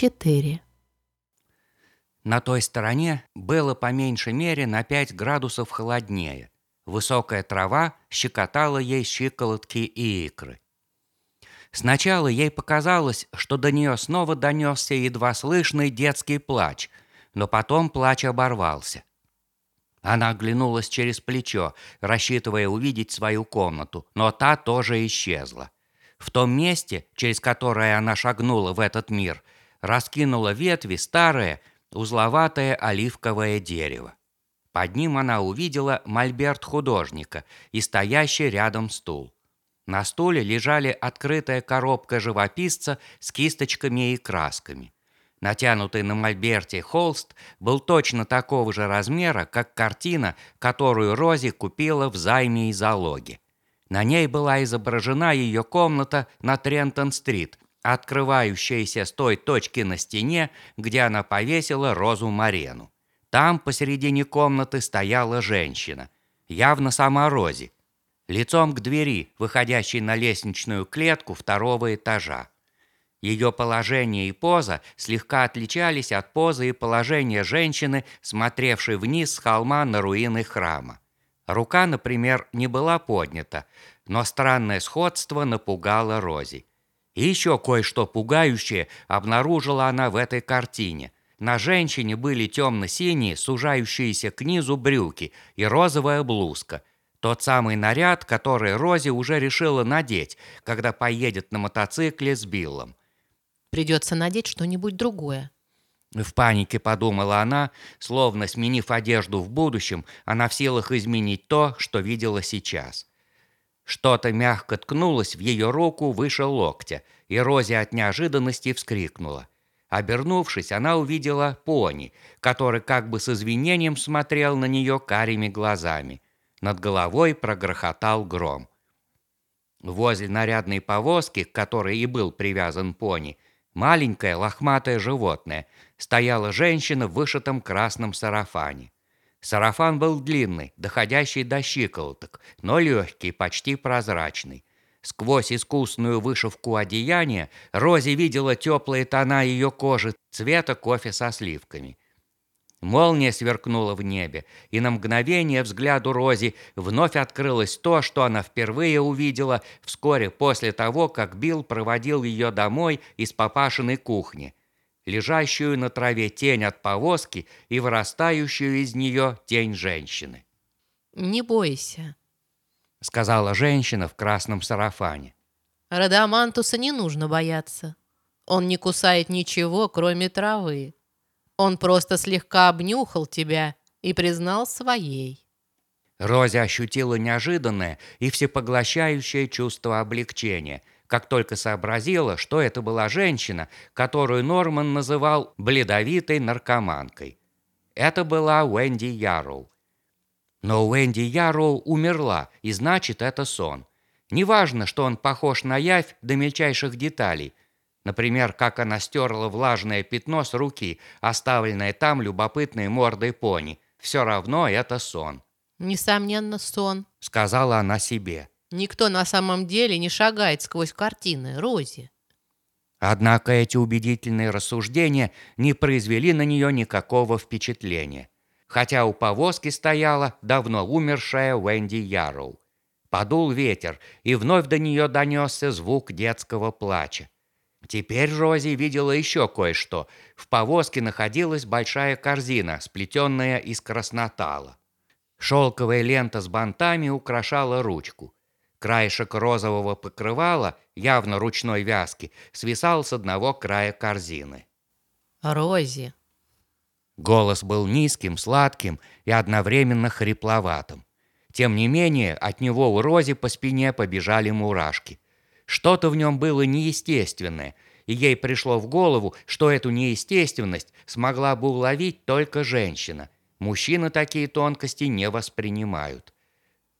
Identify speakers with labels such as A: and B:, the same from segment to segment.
A: 4.
B: На той стороне было по меньшей мере на 5 градусов холоднее. Высокая трава щекотала ей щиколотки и икры. Сначала ей показалось, что до нее снова донесся едва слышный детский плач, но потом плач оборвался. Она оглянулась через плечо, рассчитывая увидеть свою комнату, но та тоже исчезла. В том месте, через которое она шагнула в этот мир, раскинула ветви старое, узловатое оливковое дерево. Под ним она увидела мольберт художника и стоящий рядом стул. На стуле лежали открытая коробка живописца с кисточками и красками. Натянутый на мольберте холст был точно такого же размера, как картина, которую Рози купила в займе и залоге. На ней была изображена ее комната на Трентон-стрит, открывающаяся с той точки на стене, где она повесила розу Марену. Там посередине комнаты стояла женщина, явно сама Рози, лицом к двери, выходящей на лестничную клетку второго этажа. Ее положение и поза слегка отличались от позы и положения женщины, смотревшей вниз с холма на руины храма. Рука, например, не была поднята, но странное сходство напугало Рози. И еще кое-что пугающее обнаружила она в этой картине. На женщине были темно-синие, сужающиеся к низу брюки и розовая блузка. Тот самый наряд, который Рози уже решила надеть, когда поедет на мотоцикле с Биллом.
A: Придется надеть что-нибудь другое.
B: В панике подумала она, словно сменив одежду в будущем, она в силах изменить то, что видела сейчас. Что-то мягко ткнулось в ее руку выше локтя, и Рози от неожиданности вскрикнула. Обернувшись, она увидела пони, который как бы с извинением смотрел на нее карими глазами. Над головой прогрохотал гром. Возле нарядной повозки, к которой и был привязан пони, Маленькое лохматое животное. Стояла женщина в вышитом красном сарафане. Сарафан был длинный, доходящий до щиколоток, но легкий, почти прозрачный. Сквозь искусную вышивку одеяния Рози видела теплые тона ее кожи цвета кофе со сливками. Молния сверкнула в небе, и на мгновение взгляду Рози вновь открылось то, что она впервые увидела вскоре после того, как Билл проводил ее домой из папашиной кухни. Лежащую на траве тень от повозки и вырастающую из нее тень женщины.
A: «Не бойся», —
B: сказала женщина в красном сарафане.
A: «Радамантуса не нужно бояться. Он не кусает ничего, кроме травы. Он просто слегка обнюхал тебя и признал своей.
B: Рози ощутила неожиданное и всепоглощающее чувство облегчения, как только сообразила, что это была женщина, которую Норман называл бледовитой наркоманкой. Это была Уэнди Ярроу. Но Уэнди Ярроу умерла, и значит, это сон. Неважно, что он похож на явь до мельчайших деталей, Например, как она стерла влажное пятно с руки, оставленное там любопытной мордой пони. Все равно это сон.
A: «Несомненно, сон», —
B: сказала она себе.
A: «Никто на самом деле не шагает сквозь картины, Рози».
B: Однако эти убедительные рассуждения не произвели на нее никакого впечатления. Хотя у повозки стояла давно умершая Уэнди Ярроу. Подул ветер, и вновь до нее донесся звук детского плача. Теперь Рози видела еще кое-что. В повозке находилась большая корзина, сплетенная из краснотала. Шелковая лента с бантами украшала ручку. Краешек розового покрывала, явно ручной вязки, свисал с одного края корзины.
A: «Рози!»
B: Голос был низким, сладким и одновременно хрипловатым. Тем не менее, от него у Рози по спине побежали мурашки – что-то в нем было неестественное, и ей пришло в голову, что эту неестественность смогла бы уловить только женщина. Мужчины такие тонкости не воспринимают.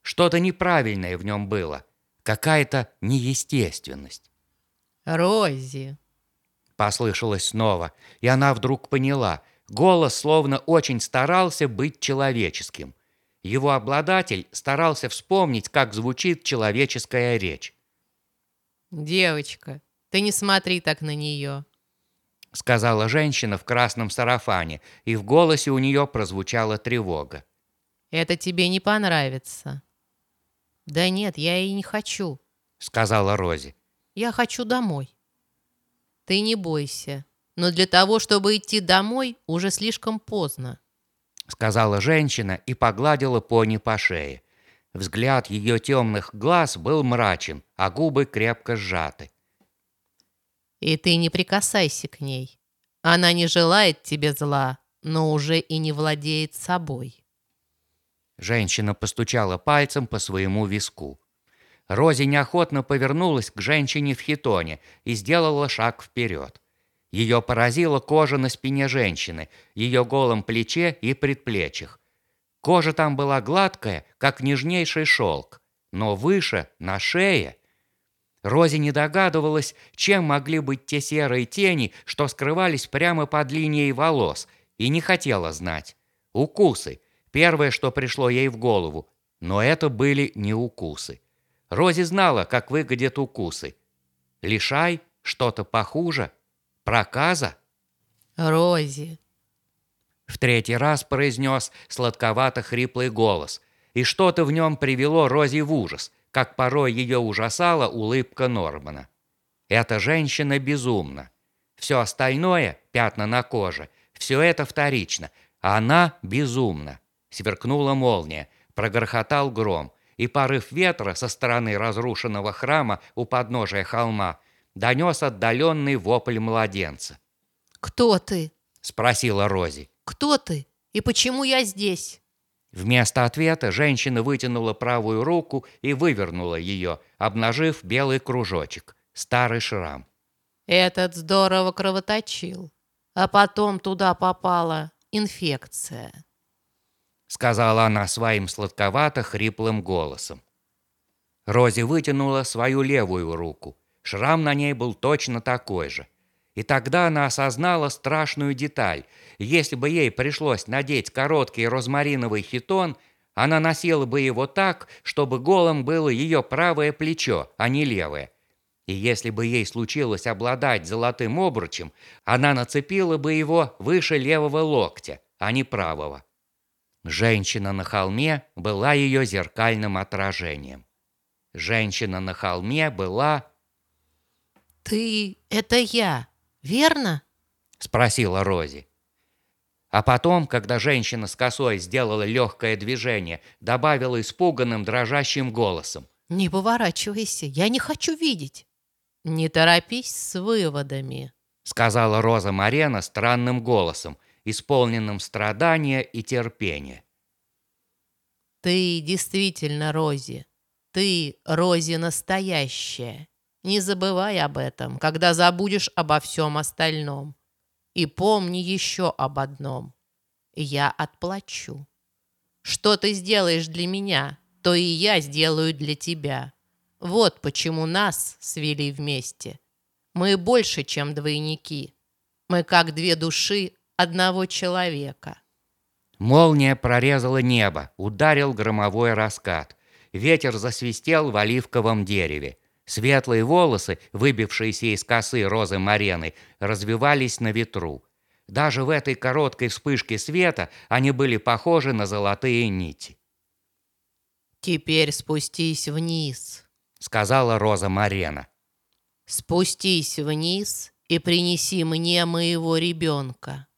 B: Что-то неправильное в нем было, какая-то неестественность.
A: «Рози!»
B: Послышалось снова, и она вдруг поняла, голос словно очень старался быть человеческим. Его обладатель старался вспомнить, как звучит человеческая речь.
A: «Девочка, ты не смотри так на нее».
B: — сказала женщина в красном сарафане, и в голосе у нее прозвучала тревога.
A: «Это тебе не понравится». «Да нет, я и не хочу», —
B: сказала Рози.
A: «Я хочу домой». «Ты не бойся, но для того, чтобы идти домой, уже слишком поздно», —
B: сказала женщина и погладила пони по шее. Взгляд ее темных глаз был мрачен, а губы крепко сжаты.
A: И ты не прикасайся к ней. Она не желает тебе зла, но уже и не владеет собой.
B: Женщина постучала пальцем по своему виску. Рози неохотно повернулась к женщине в хитоне и сделала шаг вперед. Ее поразила кожа на спине женщины, ее голом плече и предплечьях. Кожа там была гладкая, как нежнейший шелк, но выше, на шее, Рози не догадывалась, чем могли быть те серые тени, что скрывались прямо под линией волос, и не хотела знать. Укусы. Первое, что пришло ей в голову. Но это были не укусы. Рози знала, как выглядят укусы. Лишай, что-то похуже, проказа.
A: «Рози!»
B: В третий раз произнес сладковато-хриплый голос, и что-то в нем привело Рози в ужас – как порой ее ужасала улыбка Нормана. Эта женщина безумна. Все остальное, пятна на коже, все это вторично. Она безумна. Сверкнула молния, прогрохотал гром, и порыв ветра со стороны разрушенного храма у подножия холма донес отдаленный вопль младенца.
A: «Кто ты?»
B: – спросила Рози.
A: «Кто ты? И почему я здесь?»
B: Вместо ответа женщина вытянула правую руку и вывернула ее, обнажив белый кружочек, старый шрам.
A: «Этот здорово кровоточил, а потом туда попала инфекция»,
B: сказала она своим сладковато-хриплым голосом. Рози вытянула свою левую руку. Шрам на ней был точно такой же – и тогда она осознала страшную деталь. Если бы ей пришлось надеть короткий розмариновый хитон, она носила бы его так, чтобы голым было ее правое плечо, а не левое. И если бы ей случилось обладать золотым обручем, она нацепила бы его выше левого локтя, а не правого. Женщина на холме была ее зеркальным отражением. Женщина на холме была...
A: «Ты — это я!» верно?»
B: – спросила Рози. А потом, когда женщина с косой сделала легкое движение, добавила испуганным, дрожащим голосом.
A: «Не поворачивайся, я не хочу видеть». «Не торопись с выводами», —
B: сказала Роза Марена странным голосом, исполненным страдания и терпения.
A: «Ты действительно Рози. Ты Рози настоящая. Не забывай об этом, когда забудешь обо всем остальном. И помни еще об одном. Я отплачу. Что ты сделаешь для меня, то и я сделаю для тебя. Вот почему нас свели вместе. Мы больше, чем двойники. Мы как две души одного человека.
B: Молния прорезала небо, ударил громовой раскат. Ветер засвистел в оливковом дереве. Светлые волосы, выбившиеся из косы розы Марены, развивались на ветру. Даже в этой короткой вспышке света они были похожи на золотые нити.
A: «Теперь спустись вниз», —
B: сказала Роза Марена.
A: «Спустись вниз и принеси мне моего ребенка».